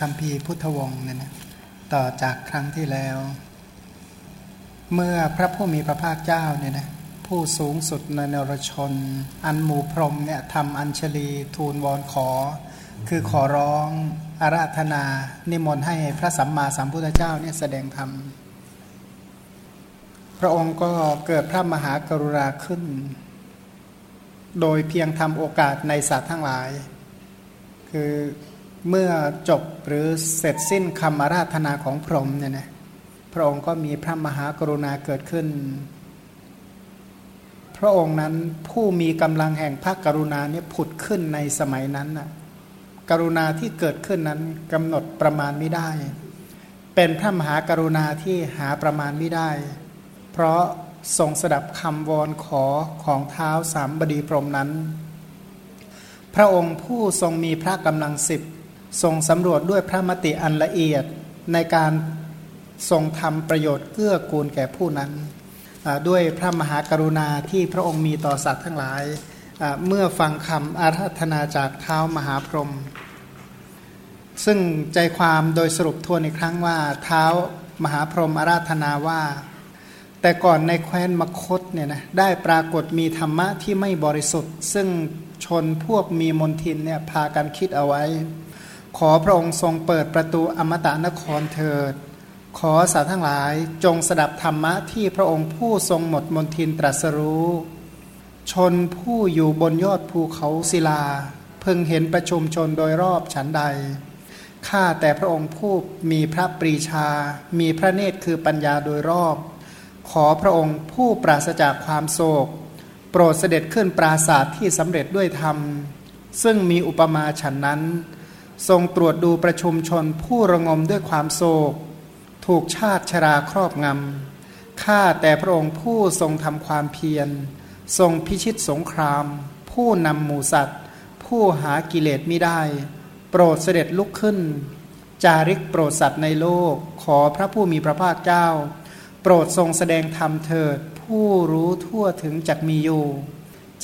คำพีพุทธวงศ์เนี่ยนะต่อจากครั้งที่แล้ว เมื่อพระผู้มีพระภาคเจ้าเนี่ยนะผู้สูงสุดในนรชน อันหมู่พรมเนี่ยทำอัญชลีทูลวอนขอ คือขอร้องอาราธนา นิมนต์ให้พระสัมมาสัมพุทธเจ้าเนี่ยแสดงธรรม พระองค์ก็เกิดพระมหากรุณาขึ้น โดยเพียงทำโอกาสในสัตว์ทั้งหลาย คือ เมื่อจบหรือเสร็จสิ้นคำอาราธนาของพรหมเนี่ยนะพระองค์ก็มีพระมหากรุณาเกิดขึ้น พระองค์นั้นผู้มีกำลังแห่งพระกรุณาเนี่ยผุดขึ้นในสมัยนั้นน่ะกรุณาที่เกิดขึ้นนั้นกำหนดประมาณไม่ได้ เป็นพระมหากรุณาที่หาประมาณไม่ได้ เพราะทรงสดับคำวอนขอของเท้าสามบดีพรหมนั้น พระองค์ผู้ทรงมีพระกำลังสิบ ทรงสำรวจด้วยพระมติอันละเอียดในการทรงทำประโยชน์เกื้อกูลแก่ผู้นั้น ด้วยพระมหากรุณาที่พระองค์มีต่อสัตว์ทั้งหลาย เมื่อฟังคำอาราธนาจากเท้ามหาพรหมซึ่งใจความโดยสรุปทวนอีกครั้งว่าเท้ามหาพรหมอาราธนาว่า แต่ก่อนในแคว้นมคตเนี่ยนะได้ปรากฏมีธรรมะที่ไม่บริสุทธิ์ ซึ่งชนพวกมีมนทินเนี่ยพากันคิดเอาไว้ ขอพระองค์ทรงเปิดประตูอมตะนครเถิด ขอสาทั้งหลายจงสดับธรรมะที่พระองค์ผู้ทรงหมดมนทินตรัสรู้ ชนผู้อยู่บนยอดภูเขาศิลา เพิ่งเห็นประชุมชนโดยรอบฉันใด ข้าแต่พระองค์ผู้มีพระปรีชา มีพระเนตรคือปัญญาโดยรอบ ขอพระองค์ผู้ปราศจากความโศก โปรดเสด็จขึ้นปราศาสตร์ที่สำเร็จด้วยธรรม ซึ่งมีอุปมาฉันนั้น ทรงตรวจดูประชุมชนผู้ระงมด้วยความโศก ถูกชาติชราครอบงำข้าแต่พระองค์ผู้ทรงทำความเพียร ทรงพิชิตสงคราม ผู้นำหมูสัตว์ ผู้หากิเลสไม่ได้ โปรดเสด็จลุกขึ้น จาริกโปรดสัตว์ในโลก ขอพระผู้มีพระภาคเจ้า โปรดทรงแสดงธรรมเถิด ผู้รู้ทั่วถึงจักมีอยู่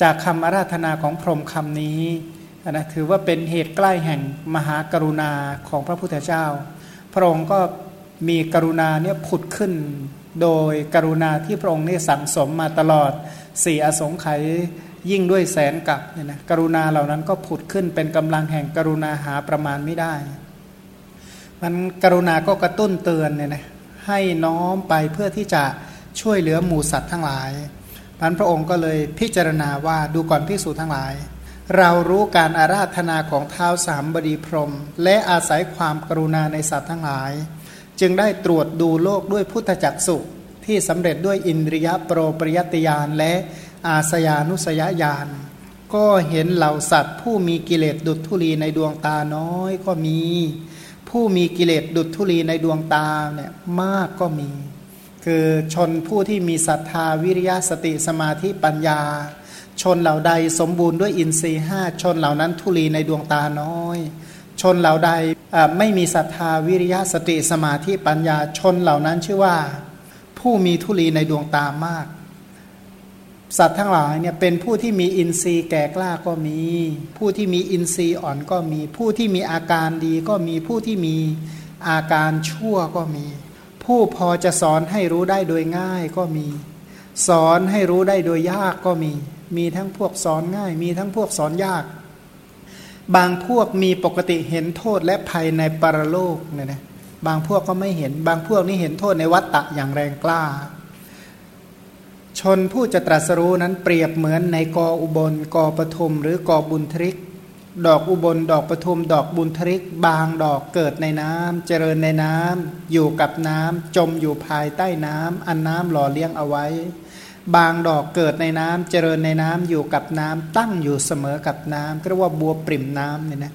จากคำอาราธนาของพรหมคำนี้ นะถือว่าเป็นเหตุใกล้แห่งมหากรุณาของพระพุทธเจ้า พระองค์ก็มีกรุณาเนี่ยผุดขึ้น โดยกรุณาที่พระองค์นี่สั่งสมมาตลอดสี่อสงไขยยิ่งด้วยแสนกับเนี่ยนะกรุณาเหล่านั้นก็ผุดขึ้นเป็นกำลังแห่งกรุณาหาประมาณไม่ได้ มันกรุณาก็กระตุ้นเตือนเนี่ยนะให้น้อมไปเพื่อที่จะช่วยเหลือหมูสัตว์ทั้งหลายพันพระองค์ก็เลยพิจารณาว่าดูก่อนพิสูจน์ทั้งหลาย เรารู้การอาราธนาของเท้าสามบดีพรม และอาศัยความกรุณาในสัตว์ทั้งหลาย จึงได้ตรวจดูโลกด้วยพุทธจักสุที่สำเร็จด้วยอินทรียโปรปริยติยานและอาสยานุสยญาณก็เห็นเหล่าสัตว์ ผู้มีกิเลสดุจทุลีในดวงตาน้อยก็มี ผู้มีกิเลสดุจทุลีในดวงตาเนี่ยมากก็มี คือชนผู้ที่มีศรัทธาวิริยะสติสมาธิปัญญา ชนเหล่าใดสมบูรณ์ด้วยอินทรีย์ห้าชนเหล่านั้นทุลีในดวงตาน้อย ชนเหล่าใดไม่มีศรัทธาวิริยะสติสมาธิปัญญาชนเหล่านั้นชื่อว่า ผู้มีทุลีในดวงตามาก สัตว์ทั้งหลายเนี่ยเป็นผู้ที่มีอินทรีย์แก่กล้าก็มี ผู้ที่มีอินทรีย์อ่อนก็มี ผู้ที่มีอาการดีก็มีผู้ที่มีอาการชั่วก็มี ผู้พอจะสอนให้รู้ได้โดยง่ายก็มี สอนให้รู้ได้โดยยากก็มี มีทั้งพวกสอนง่าย มีทั้งพวกสอนยาก บางพวกมีปกติเห็นโทษและภัยในปรโลกเนี่ยนะบางพวกก็ไม่เห็น บางพวกนี่เห็นโทษในวัฏฏะอย่างแรงกล้า ชนผู้จะตรัสรู้นั้นเปรียบเหมือนในกออุบลกอปทุมหรือกอบุญทริก ดอกอุบลดอกปทุมดอกบุญทริก บางดอกเกิดในน้ำเจริญในน้ำอยู่กับน้ำจมอยู่ภายใต้น้ำอันน้ำหล่อเลี้ยงเอาไว้ บางดอกเกิดในน้ำเจริญในน้ำอยู่กับน้ำตั้งอยู่เสมอกับน้ำเรียกว่าบัวปริ่มน้ำเนี่ยนะ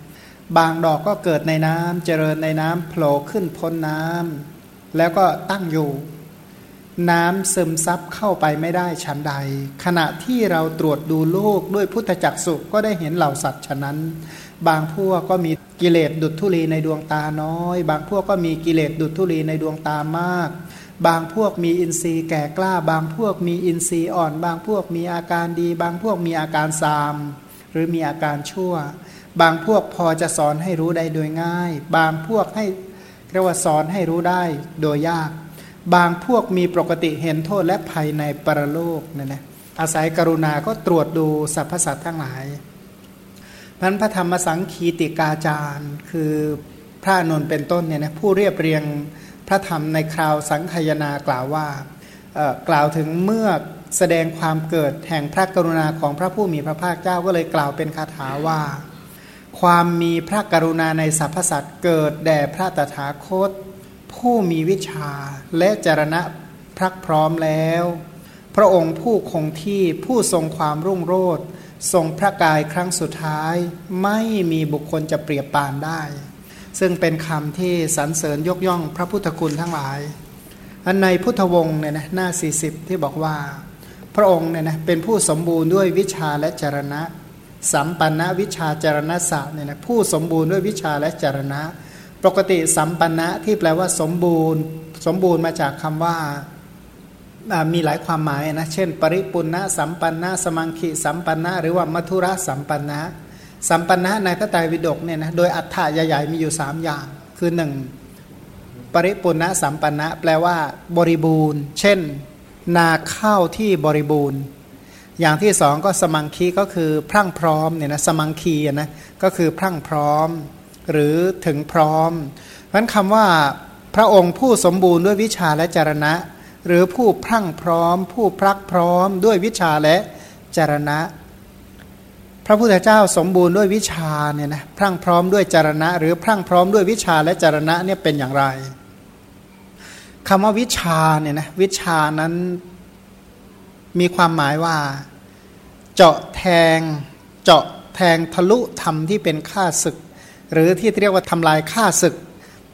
บางดอกก็เกิดในน้ำเจริญในน้ำโผล่ขึ้นพ้นน้ำแล้วก็ตั้งอยู่ น้ำซึมซับเข้าไปไม่ได้ชั้นใด ขณะที่เราตรวจดูโลกด้วยพุทธจักสุก็ได้เห็นเหล่าสัตว์ฉะนั้น บางพวกก็มีกิเลสดุจทุลีในดวงตาน้อย บางพวกก็มีกิเลสดุจทุลีในดวงตามาก บางพวกมีอินทรีย์แก่กล้า บางพวกมีอินทรีย์อ่อน บางพวกมีอาการดี บางพวกมีอาการซาม หรือมีอาการชั่ว บางพวกพอจะสอนให้รู้ได้โดยง่าย บางพวกให้เรียกว่าสอนให้รู้ได้โดยยาก บางพวกมีปกติเห็นโทษและภัยในปรโลกนั่นนะอาศัยกรุณาก็ตรวจดูสรรพสัตว์ทั้งหลายพันพระธรรมสังคีติกาจารย์ คือพระนนท์เป็นต้นเนี่ยนะผู้เรียบเรียง พระธรรมในคราวสังขยนากล่าวว่ากล่าวถึงเมื่อแสดงความเกิดแห่งพระกรุณาของพระผู้มีพระภาคเจ้าก็เลยกล่าวเป็นคาถาว่า ความมีพระกรุณาในสรรพสัตว์เกิดแด่พระตถาคต ผู้มีวิชาและจรณะพรักพร้อมแล้ว พระองค์ผู้คงที่ผู้ทรงความรุ่งโรจน์ทรงพระกายครั้งสุดท้าย ไม่มีบุคคลจะเปรียบปานได้ ซึ่งเป็นคำที่สรรเสริญยกย่องพระพุทธคุณทั้งหลาย อันในพุทธวงศ์เนี่ยนะหน้า 40 ที่บอกว่า พระองค์เนี่ยนะเป็นผู้สมบูรณ์ด้วยวิชาและจรณะ สัมปันนวิชาจรณะศาสตร์เนี่ยนะผู้สมบูรณ์ด้วยวิชาและจรณะ ปกติสัมปันนะที่แปลว่าสมบูรณ์ สมบูรณ์มาจากคำว่ามีหลายความหมายนะเช่น ปริปุณณะสัมปันนะสมังคีสัมปันนะหรือว่ามัทุระสัมปันนะ สัมปันนะในพระไตรปิฎกเนี่ยนะโดยอัฏฐะใหญ่ๆมีอยู่ 3 อย่าง คือ 1 ปริปุณณสัมปันนะแปลว่าบริบูรณ์ เช่น นาข้าวที่บริบูรณ์ อย่างที่สองก็สมังคีก็คือพรั่งพร้อมเนี่ยนะสมังคีนะก็คือพรั่งพร้อม หรือถึงพร้อมเพราะคำว่าพระองค์ผู้สมบูรณ์ด้วยวิชาและจรณะ หรือผู้พรั่งพร้อม ผู้พรักพร้อมด้วยวิชาและจรณะ พระพุทธเจ้าสมบูรณ์ด้วยวิชาเนี่ยนะพรั่งพร้อมด้วยจารณะ หรือพรั่งพร้อมด้วยวิชาและจารณะเนี่ยเป็นอย่างไรคำว่าวิชาเนี่ยนะวิชานั้นมีความหมายว่า เจาะแทง เจาะแทงทะลุธรรมที่เป็นข้าศึก หรือที่เรียกว่าทำลายข้าศึก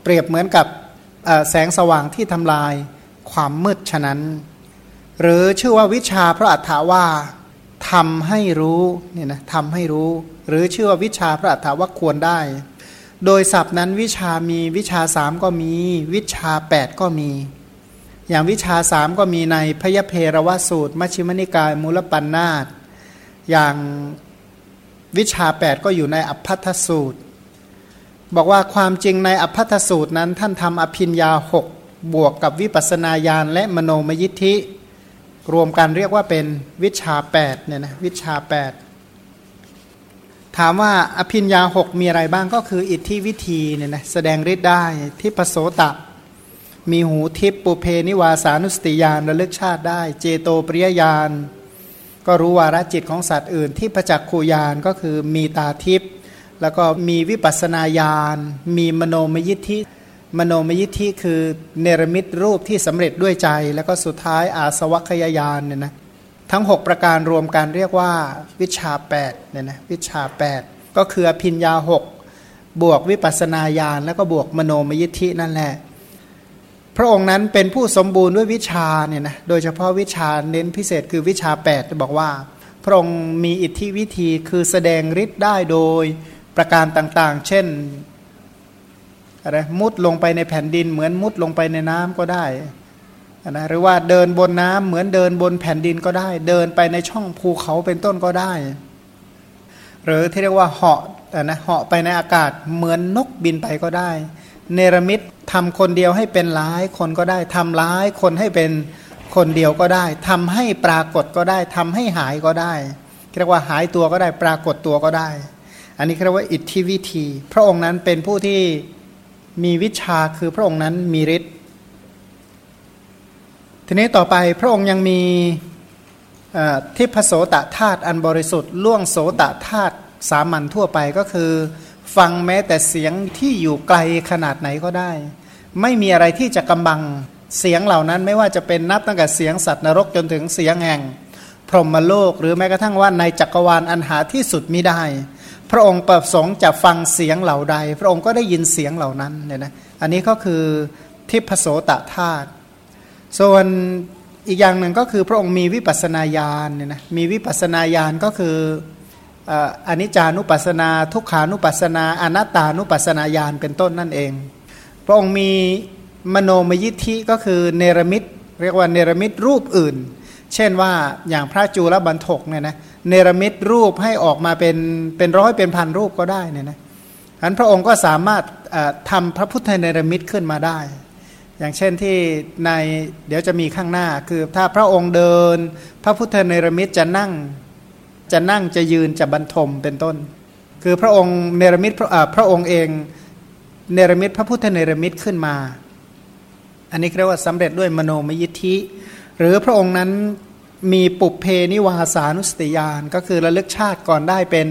เปรียบเหมือนกับแสงสว่างที่ทำลายความมืดฉะนั้น หรือชื่อว่าวิชาพระอัฏฐาว่า ทำให้รู้เนี่ยนะทำให้รู้ หรือชื่อว่าวิชาพระอัฏฐาว่าควรได้ โดยศัพท์นั้นวิชามีวิชาสามก็มี วิชาแปดก็มี อย่างวิชาสามก็มีในพยเพรวสูตรมชิมนิกายมูลปัญนาตอย่างวิชาแปดก็อยู่ในอัพพัทสูตร บอกว่าความจริงในอัพพัทสูตรนั้นท่านทำอภินยาหกบวกกับวิปัสนาญาณและมโนมยิทธิ รวมกันเรียกว่าเป็นวิชาแปดเนี่ยนะวิชาแปดถามว่าอภินยาหกมีอะไรบ้างก็คืออิทธิวิธีเนี่ยนะแสดงฤทธิ์ได้ทิปโสตะ มีหูทิพปุเพนิวาสานุสติยานระลึกชาติได้ เจโตปริยญาณก็รู้วาระจิตของสัตว์อื่น ที่ประจักษ์ขูยานก็คือมีตาทิพแล้วก็มีวิปัสนาญาณมีมโนมยิทธิ มโนมยิทธิคือเนรมิตรูปที่สำเร็จด้วยใจ แล้วก็สุดท้ายอาสวัคยายานเนี่ยนะทั้ง 6 ประการรวมกันเรียกว่าวิชา8เนี่ยนะวิชา 8 ก็คือพิญญา 6 บวกวิปัสนาญาณแล้วก็บวกมโนมยิทธินั่นแหละ พระองค์นั้นเป็นผู้สมบูรณ์ด้วยวิชาเนี่ยนะโดยเฉพาะวิชาเน้นพิเศษคือวิชา8บอกว่า พระองค์มีอิทธิวิธีคือแสดงฤทธิ์ได้โดยประการต่างๆ เช่น อะไรมุดลงไปในแผ่นดิน เหมือนมุดลงไปในน้ำก็ได้นะหรือว่าเดินบนน้ำเหมือนเดินบนแผ่นดินก็ได้ เดินไปในช่องภูเขาเป็นต้นก็ได้ หรือที่เรียกว่าเหาะนะเหาะไปในอากาศเหมือนนกบินไปก็ได้ เนรมิตทำคนเดียวให้เป็นหลายคนก็ได้ทำร้ายคนให้เป็นคนเดียวก็ได้ทำให้ปรากฏก็ได้ทำให้หายก็ได้เรียกว่าหายตัวก็ได้ปรากฏตัวก็ได้ อันนี้เรียกว่าอิทธิวิธี พระองค์นั้นเป็นผู้ที่ มีวิชาคือพระองค์นั้นมีฤทธิ์ทีนี้ต่อไปพระองค์ยังมีทิพโสตธาตุอันบริสุทธิ์ล่วงโสตธาตุสามัญทั่วไปก็คือ ฟังแม้แต่เสียงที่อยู่ไกลขนาดไหนก็ได้ ไม่มีอะไรที่จะกำบังเสียงเหล่านั้นไม่ว่าจะเป็นนับตั้งแต่เสียงสัตว์นรกจนถึงเสียงแห่ง พรหมโลก หรือแม้กระทั่งว่าในจักรวาลอันหาที่สุดมิได้ พระองค์ประสงค์จะฟังเสียงเหล่าใด พระองค์ก็ได้ยินเสียงเหล่านั้นเนี่ยนะอันนี้ก็คือทิพโสตธาตุส่วนอีกอย่างหนึ่งก็คือพระองค์มีวิปัสนาญาณเนี่ยนะมีวิปัสนาญาณก็คืออนิจจานุปัสนา ทุกขานุปัสนาอนัตตานุปัสนาญาณเป็นต้นนั่นเอง พระองค์มีมโนมยิทธิก็คือเนรมิตเรียกว่าเนรมิตรูปอื่น เช่นว่าอย่างพระจูลบันทกเนี่ยนะ เนรมิตรูปให้ออกมาเป็นเป็นร้อยเป็นพันรูปก็ได้เนี่ยนะอันพระองค์ก็สามารถทำพระพุทธเนรมิตขึ้นมาได้ อย่างเช่นที่ในเดี๋ยวจะมีข้างหน้า คือถ้าพระองค์เดิน พระพุทธเนรมิตจะนั่งจะนั่งจะยืนจะบรรทมเป็นต้น คือพระองค์เนรมิตพระพระองค์เองเนรมิตพระพุทธเนรมิตขึ้นมา อันนี้เรียกว่าสำเร็จด้วยมโนมยิทธิ หรือพระองค์นั้น มีปุเพนิวาสานุสติยาน ก็คือระลึกชาติก่อนได้เป็น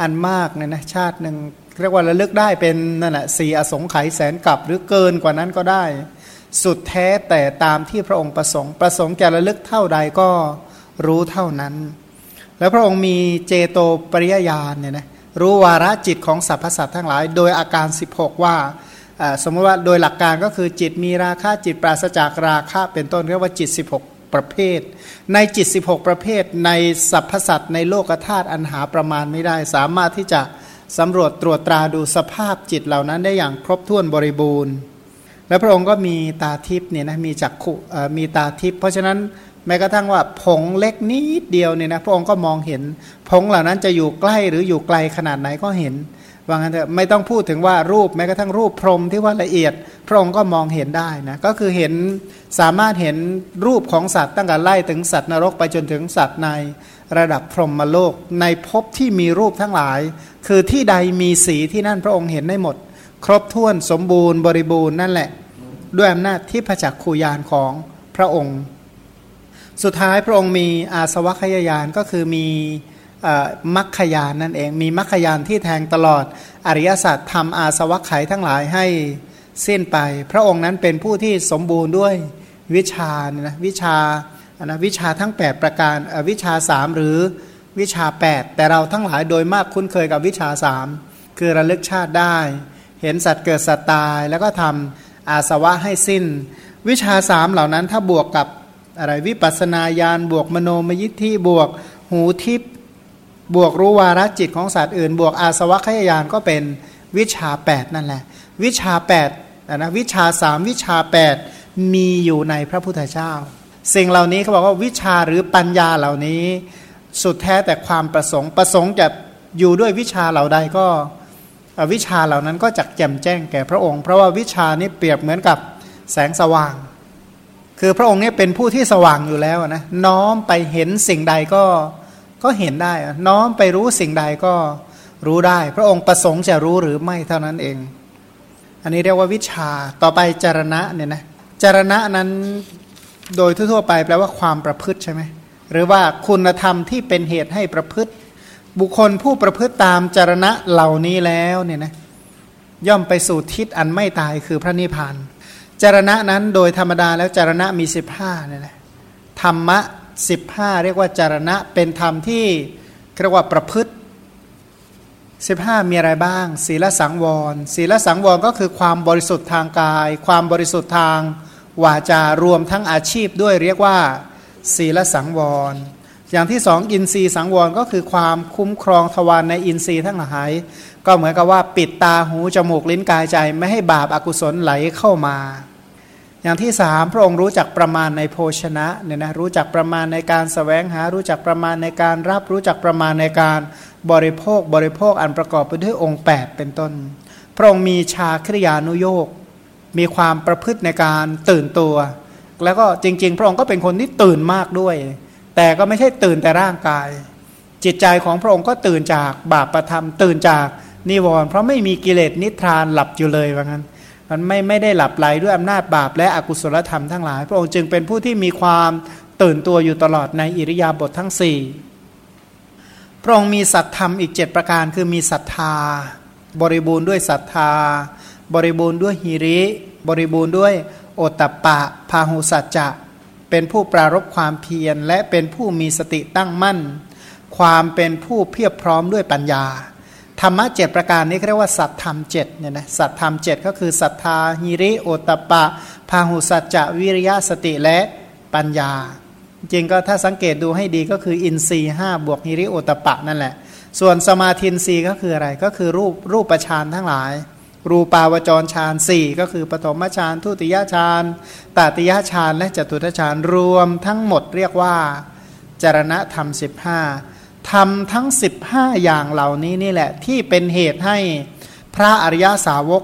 อันมากเนี่ยนะชาติหนึ่งเรียกว่าระลึกได้เป็นนั่นแหละสี่อสงไขยแสนกับหรือเกินกว่านั้นก็ได้ สุดแท้แต่ตามที่พระองค์ประสงค์ประสงค์แก่ระลึกเท่าใดก็รู้เท่านั้น แล้วพระองค์มีเจโตปริยญาณเนี่ยนะรู้วาระจิตของสรรพสัตว์ทั้งหลาย โดยอาการ 16 ว่าสมมติว่าโดยหลักการก็คือจิตมีราคะจิตปราศจากราคะเป็นต้นเรียกว่าจิต 16 ประเภท ในจิต 16 ประเภท ในสรรพสัตว์ในโลกธาตุอันหาประมาณไม่ได้ สามารถที่จะสำรวจตรวจตราดูสภาพจิตเหล่านั้นได้อย่างครบถ้วนบริบูรณ์ และพระองค์ก็มีตาทิพย์เนี่ยนะมีจักขุมีตาทิพย์เพราะฉะนั้นแม้กระทั่งว่าผงเล็กนิดเดียวเนี่ยนะพระองค์ก็มองเห็น ผงเหล่านั้นจะอยู่ใกล้หรืออยู่ไกลขนาดไหนก็เห็น ว่างั้นเถอะไม่ต้องพูดถึงว่ารูปแม้กระทั่งรูปพรมที่ว่าละเอียด พระองค์ก็มองเห็นได้นะก็คือเห็นสามารถเห็นรูปของสัตว์ตั้งแต่ไล่ถึงสัตว์นรกไปจนถึงสัตว์ในระดับพรหมโลก ในภพที่มีรูปทั้งหลาย คือที่ใดมีสีที่นั่นพระองค์เห็นได้หมด ครบถ้วนสมบูรณ์บริบูรณ์นั่นแหละ ด้วยอำนาจที่พระจักคูยานของพระองค์ สุดท้ายพระองค์มีอาสวัคยายานก็คือมี มัคคยานนั่นเอง มีมัคคยานที่แทงตลอดอริยสัจทำอาสวัคไขทั้งหลายให้สิ้นไป พระองค์นั้นเป็นผู้ที่สมบูรณ์ด้วยวิชานะวิชานะวิชาทั้ง 8 ประการวิชาสามหรือวิชา 8 แต่เราทั้งหลายโดยมากคุ้นเคยกับวิชาสามคือระลึกชาติได้ เห็นสัตว์เกิดสัตว์ตาย แล้วก็ทำอาสวะให้สิ้น วิชาสามเหล่านั้นถ้าบวกกับอะไรวิปัสนาญาณบวกมโนมยิทธิบวกหูทิพ บวกรู้วาระจิตของสัตว์อื่น บวกอาสวะขยานก็เป็นวิชา 8 นั่นแหละ วิชา8นะวิชาสามวิชา 8 มีอยู่ในพระพุทธเจ้า สิ่งเหล่านี้เขาบอกว่าวิชาหรือปัญญาเหล่านี้ สุดแท้แต่ความประสงค์ประสงค์จะอยู่ด้วยวิชาเหล่าใดก็วิชาเหล่านั้นก็จักแจ่มแจ้งแก่พระองค์ เพราะว่าวิชานี้เปรียบเหมือนกับแสงสว่าง คือพระองค์นี้เป็นผู้ที่สว่างอยู่แล้วนะน้อมไปเห็นสิ่งใดก็ ก็เห็นได้น้อมไปรู้สิ่งใดก็รู้ได้ พระองค์ประสงค์จะรู้หรือไม่เท่านั้นเอง อันนี้เรียกว่าวิชาต่อไปจารณะเนี่ยนะจารณะนั้นโดยทั่วๆไปแปลว่าความประพฤติใช่ไหมหรือว่าคุณธรรมที่เป็นเหตุให้ประพฤติ บุคคลผู้ประพฤติตามจารณะเหล่านี้แล้วเนี่ยนะย่อมไปสู่ทิศอันไม่ตายคือพระนิพพานจารณะนั้นโดยธรรมดาแล้วจารณะมีสิบห้าเนี่ยนะธรรมะ สิบห้าเรียกว่าจารณะเป็นธรรมที่เรียกว่าประพฤติสิบห้ามีอะไรบ้าง ศีลสังวร ศีลสังวรก็คือความบริสุทธิ์ทางกาย ความบริสุทธิ์ทางวาจารวมทั้งอาชีพด้วยเรียกว่า ศีลสังวร อย่างที่สองอินทรีย์สังวรก็คือความคุ้มครองทวารในอินทรีย์ทั้งหลาย ก็เหมือนกับว่าปิดตาหูจมูกลิ้นกายใจไม่ให้บาปอากุศลไหลเข้ามา อย่างที่สามพระองค์รู้จักประมาณในโภชนะเนี่ยนะรู้จักประมาณในการสแสวงหา รู้จักประมาณในการรับรู้จักประมาณในการบริโภคบริโภคอันประกอบไปด้วยองค์ 8 เป็นต้น พระองค์มีชาคริยานุโยกมีความประพฤติในการตื่นตัว แล้วก็จริง ๆ พระองค์ก็เป็นคนที่ตื่นมากด้วย แต่ก็ไม่ใช่ตื่นแต่ร่างกาย จิตใจของพระองค์ก็ตื่นจากบาปประธรรม ตื่นจากนิวรณ์เพราะไม่มีกิเลสนิทรานหลับอยู่เลยว่างั้น มันไม่ไม่ได้หลับไหลด้วยอำนาจบาปและอกุศลธรรมทั้งหลาย พระองค์จึงเป็นผู้ที่มีความตื่นตัวอยู่ตลอดในอิริยาบถททั้งสี่พระองค์มีสัตธรรมอีกเจ็ดประการคือมีศรัทธา บริบูรณ์ด้วยศรัทธา บริบูรณ์ด้วยหิริ บริบูรณ์ด้วยโอตตปะพาหุสัจจะ เป็นผู้ปรารบความเพียรและเป็นผู้มีสติตั้งมั่น ความเป็นผู้เพียบพร้อมด้วยปัญญา ธรรมะเจ็ดประการนี้เรียกว่าสัตธรรมเจ็ดเนี่ยนะสัตธรรมเจ็ดก็คือศรัทธาหิริโอตปะ พาหุสัจจะวิริยะสติและปัญญา จริงก็ถ้าสังเกตดูให้ดีก็คืออินทรีห้าบวกหิริโอตปะนั่นแหละ ส่วนสมาธินรีก็คืออะไรก็คือรูปรูปประชานทั้งหลาย รูปาวจรฌานสี่ก็คือปฐมฌานทุติยฌานตติยฌานและจตุตฌานรวมทั้งหมดเรียกว่าจารณะธรรม15 ทำทั้ง 15 อย่างเหล่านี้นี่แหละ ที่เป็นเหตุให้พระอริยสาวก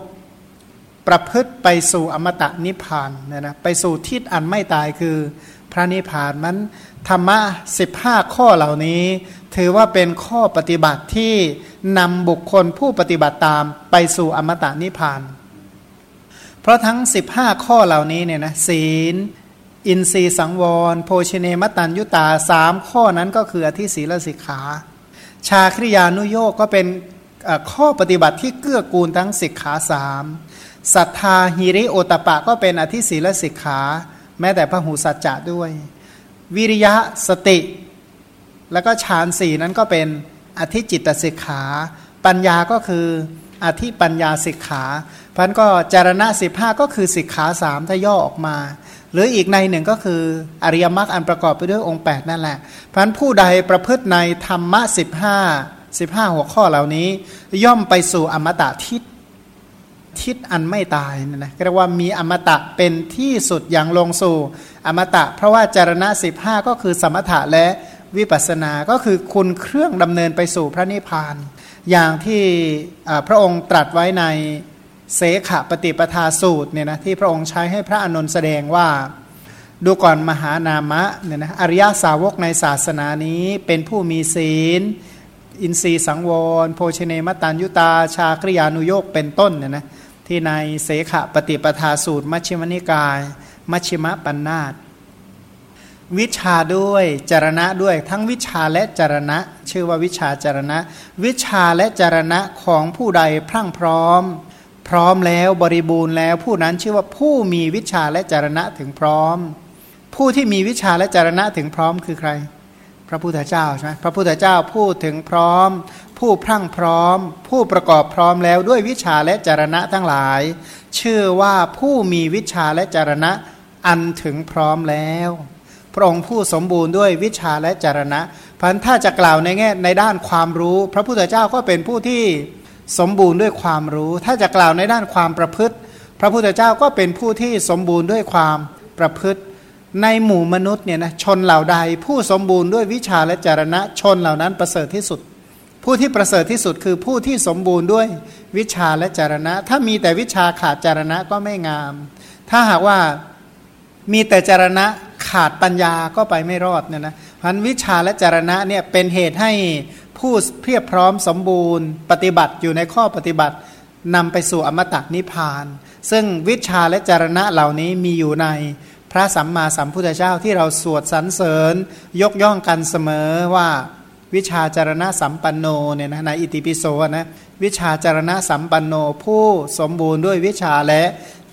ประพฤติไปสู่อมตะนิพพานนี่ยนะไปสู่ทิศอันไม่ตายคือพระนิพพานมันธรรมะ15 ข้อเหล่านี้ ถือว่าเป็นข้อปฏิบัติที่นำบุคคลผู้ปฏิบัติตามไปสู่อมตะนิพพาน เพราะทั้ง 15 ข้อเหล่านี้เนี่ยนะศีล อินทรีสังวร โภชเนมตันยุตาสามข้อนั้นก็คืออธิศีลสิกขา ชาคริยานุโยกก็เป็นข้อปฏิบัติที่เกื้อกูลทั้งสิกขาสามศรัทธาหิริโอตปะก็เป็นอธิศีลสิกขา แม้แต่พระหูสัจจะด้วย วิริยะสติ แล้วก็ฌานสี่นั้นก็เป็นอธิจิตสิกขา ปัญญาก็คืออธิปัญญาสิกขาพันก็จารณะสิบห้าก็คือสิกขาสามถ้าย่อออกมา หรืออีกในหนึ่งก็คืออริยมรรคอันประกอบไปด้วยองค์ 8 นั่นแหละพันผู้ใดประพฤติในธรรมะสิบห้าสิบห้าหัวข้อเหล่านี้ ย่อมไปสู่อมตะทิศทิศอันไม่ตายนะนะเรียกว่ามีอมตะเป็นที่สุดอย่างลงสู่อมตะ เพราะว่าจารณะสิบห้าก็คือสมถะและวิปัสสนาก็คือคุณเครื่องดำเนินไปสู่พระนิพพาน อย่างที่พระองค์ตรัสไว้ใน เสขปฏิปทาสูตรเนี่ยนะที่พระองค์ใช้ให้พระอนุนแสดงว่า ดูก่อนมหานามะเนี่ยนะอริยสาวกในศาสนานี้เป็นผู้มีศีล อินทรีสังวร โภชเนมตันยุตา ชาคริยานุโยกเป็นต้นเนี่ยนะที่ในเสขปฏิปทาสูตร มัชฌิมนิกาย มัชฌิมปัญนาตวิชาด้วยจารณะด้วยทั้งวิชาและจารณะ ชื่อว่าวิชาจารณะ วิชาและจารณะของผู้ใดพรั่งพร้อม พร้อมแล้วบริบูรณ์แล้ว ผู้นั้นชื่อว่าผู้มีวิชาและจารณะถึงพร้อม ผู้ที่มีวิชาและจารณะถึงพร้อมคือใคร พระพุทธเจ้าใช่ไหมพระพุทธเจ้าพูดถึงพร้อม ผู้พรั่งพร้อม ผู้ประกอบพร้อมแล้วด้วยวิชาและจารณะทั้งหลาย ชื่อว่าผู้มีวิชาและจารณะอันถึงพร้อมแล้วพระองค์ผู้สมบูรณ์ด้วยวิชาและจารณะพันถ้าจะกล่าวในแง่ในด้านความรู้ พระพุทธเจ้าก็เป็นผู้ที่ สมบูรณ์ด้วยความรู้ ถ้าจะกล่าวในด้านความประพฤติ พระพุทธเจ้าก็เป็นผู้ที่สมบูรณ์ด้วยความประพฤติ ในหมู่มนุษย์เนี่ยนะชนเหล่าใด ผู้สมบูรณ์ด้วยวิชาและจารณะชนเหล่านั้นประเสริฐที่สุด ผู้ที่ประเสริฐที่สุดคือผู้ที่สมบูรณ์ด้วยวิชาและจารณะ ถ้ามีแต่วิชาขาดจารณะก็ไม่งาม ถ้าหากว่ามีแต่จารณะขาดปัญญาก็ไปไม่รอดเนี่ยนะพันวิชาและจารณะเนี่ยเป็นเหตุให้ ผู้เพียบพร้อมสมบูรณ์ ปฏิบัติอยู่ในข้อปฏิบัตินำไปสู่อมตะนิพพาน ซึ่งวิชาและจารณะเหล่านี้มีอยู่ในพระสัมมาสัมพุทธเจ้าที่เราสวดสรรเสริญ ยกย่องกันเสมอว่าวิชาจารณะสัมปันโนเนี่ยนะในอิติปิโสนะวิชาจารณะสัมปันโนผู้สมบูรณ์ด้วยวิชาและ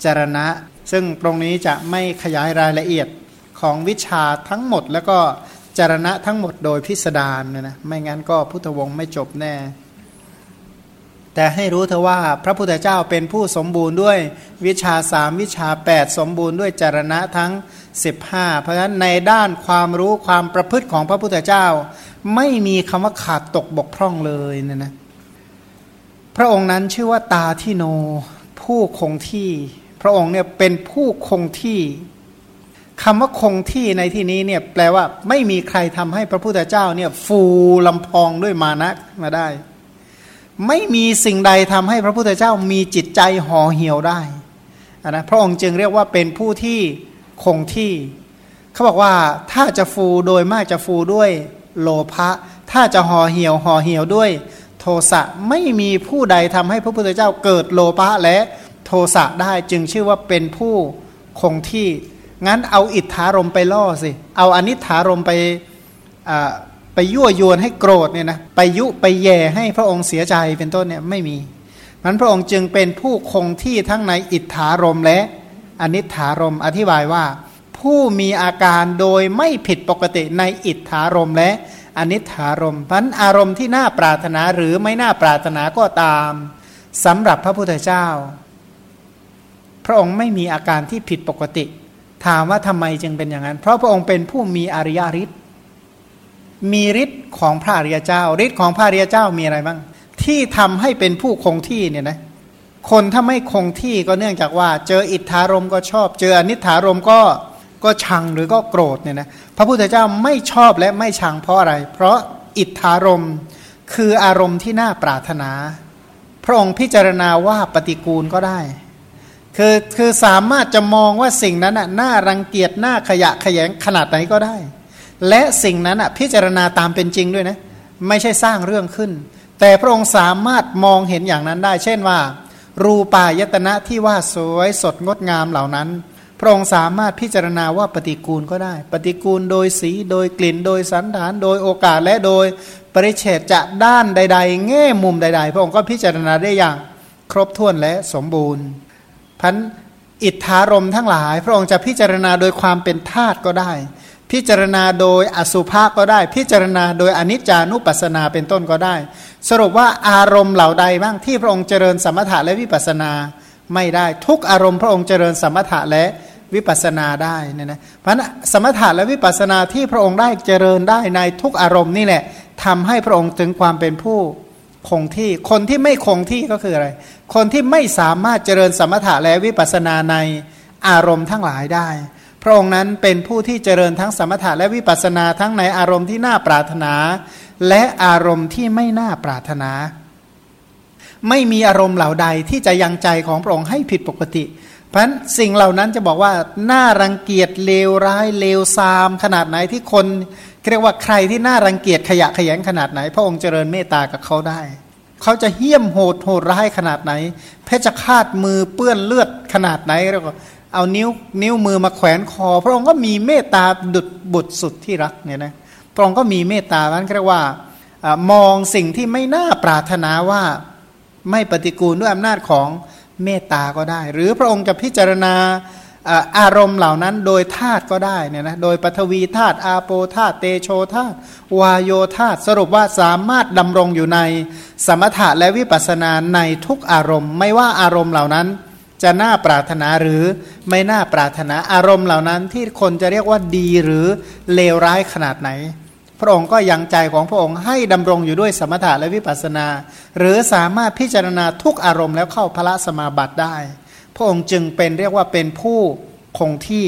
จารณะ ซึ่งตรงนี้จะไม่ขยายรายละเอียดของวิชาทั้งหมดแล้วก็ จารณะทั้งหมดโดยพิสดารเนี่ยนะไม่งั้นก็พุทธวงศ์ไม่จบแน่ แต่ให้รู้เถอะว่าพระพุทธเจ้าเป็นผู้สมบูรณ์ด้วยวิชาสามวิชา 8 สมบูรณ์ด้วยจารณะทั้ง 15 เพราะฉะนั้นในด้านความรู้ความประพฤติของพระพุทธเจ้า ไม่มีคำว่าขาดตกบกพร่องเลยเนี่ยนะพระองค์นั้นชื่อว่าตาที่โน ผู้คงที่ พระองค์เนี่ยเป็นผู้คงที่ คำว่าคงที่ในที่นี้เนี่ยแปลว่าไม่มีใครทำให้พระพุทธเจ้าเนี่ยฟูลำพองด้วยมานะมาได้ ไม่มีสิ่งใดทำให้พระพุทธเจ้ามีจิตใจห่อเหี่ยวได้นะพระองค์จึงเรียกว่าเป็นผู้ที่คงที่ เขาบอกว่าถ้าจะฟูโดยมากจะฟูด้วยโลภะถ้าจะห่อเหี่ยวห่อเหี่ยวด้วย โทสะไม่มีผู้ใดทำให้พระพุทธเจ้าเกิดโลภะและโทสะได้จึงชื่อว่าเป็นผู้คงที่ งั้นเอาอิทธารมไปล่อสิ เอาอนิถารมไปไปยั่วยวนให้โกรธเนี่ยนะไปยุไปแย่ให้พระองค์เสียใจเป็นต้นเนี่ยไม่มีมันพระองค์จึงเป็นผู้คงที่ทั้งในอิทธารมและอนิถารมอธิบายว่า ผู้มีอาการโดยไม่ผิดปกติในอิทธารมและอนิถารมพันอารมณ์ที่น่าปรารถนาหรือไม่น่าปรารถนาก็ตามสำหรับพระพุทธเจ้า พระองค์ไม่มีอาการที่ผิดปกติ ถามว่าทำไมจึงเป็นอย่างนั้น เพราะพระองค์เป็นผู้มีอริยฤทธิ์มีฤทธิ์ของพระอริยเจ้าฤทธิ์ของพระอริยเจ้ามีอะไรบ้าง ที่ทำให้เป็นผู้คงที่เนี่ยนะคนถ้าไม่คงที่ก็เนื่องจากว่า เจออิทธารมก็ชอบ เจออนิถารมก็ก็ชังหรือก็โกรธเนี่ยนะพระพุทธเจ้าไม่ชอบและไม่ชังเพราะอะไร เพราะอิทธารมคืออารมณ์ที่น่าปรารถนา พระองค์พิจารณาว่าปฏิกูลก็ได้ คือคือสามารถจะมองว่าสิ่งนั้นน่ารังเกียจน่าขยะขยงขนาดไหนก็ได้ และสิ่งนั้นพิจารณาตามเป็นจริงด้วยนะไม่ใช่สร้างเรื่องขึ้น แต่พระองค์สามารถมองเห็นอย่างนั้นได้ เช่นว่า รูปายตนะที่ว่าสวยสดงดงามเหล่านั้น พระองค์สามารถพิจารณาว่าปฏิกูลก็ได้ ปฏิกูลโดยสีโดยกลิ่น โดยสันฐาน โดยโอกาสและโดยปริเฉดจะด้านใด ๆ แง่มุมใด ๆ พระองค์ก็พิจารณาได้อย่างครบถ้วนและสมบูรณ์ พันอิทธารมทั้งหลาย พระองค์จะพิจารณาโดยความเป็นธาตุก็ได้ พิจารณาโดยอสุภะก็ได้ พิจารณาโดยอนิจจานุปัสสนาเป็นต้นก็ได้ สรุปว่าอารมณ์เหล่าใดบ้างที่พระองค์เจริญสมถะและวิปัสสนาไม่ได้ทุกอารมณ์พระองค์เจริญสมถะและวิปัสสนาได้เนี่ยนะเพราะสมถะและวิปัสนาที่พระองค์ได้เจริญได้ในทุกอารมณ์นี่แหละทำให้พระองค์ถึงความเป็นผู้ คงที่ คนที่ไม่คงที่ก็คืออะไร คนที่ไม่สามารถเจริญสมถะและวิปัสนาในอารมณ์ทั้งหลายได้ พระองค์นั้นเป็นผู้ที่เจริญทั้งสมถะและวิปัสนาทั้งในอารมณ์ที่น่าปรารถนา และอารมณ์ที่ไม่น่าปรารถนา ไม่มีอารมณ์เหล่าใดที่จะยังใจของพระองค์ให้ผิดปกติเพราะสิ่งเหล่านั้นจะบอกว่าน่ารังเกียจเลวร้ายเลวซาม ขนาดไหนที่คน เรียกว่าใครที่น่ารังเกียจขยะขยงขนาดไหน พระองค์เจริญเมตตากับเขาได้ เขาจะเหี้ยมโหดโหดร้ายขนาดไหน เพชฌฆาตมือเปื้อนเลือดขนาดไหนแล้วก็เอานิ้วนิ้วมือมาแขวนคอ พระองค์ก็มีเมตตาดุดบุตรสุดที่รักเนี่ยนะพระองค์ก็มีเมตตานั้นเรียกว่ามองสิ่งที่ไม่น่าปรารถนาว่าไม่ปฏิกูลด้วยอำนาจของเมตตาก็ได้ หรือพระองค์จะพิจารณา อารมณ์เหล่านั้นโดยธาตุก็ได้เนี่ยนะโดยปฐวีธาตุอาโปธาตุเตโชธาตุวายโยธาตุสรุปว่าสามารถดำรงอยู่ในสมถะและวิปัสสนาในทุกอารมณ์ ไม่ว่าอารมณ์เหล่านั้น จะน่าปรารถนาหรือไม่น่าปรารถนาอารมณ์เหล่านั้นที่คนจะเรียกว่าดีหรือเลวร้ายขนาดไหน พระองค์ก็ยังใจของพระองค์ให้ดำรงอยู่ด้วยสมถะและวิปัสสนา หรือสามารถพิจารณาทุกอารมณ์แล้วเข้าพระสมาบัติได้ พระองค์จึงเป็นเรียกว่าเป็นผู้คงที่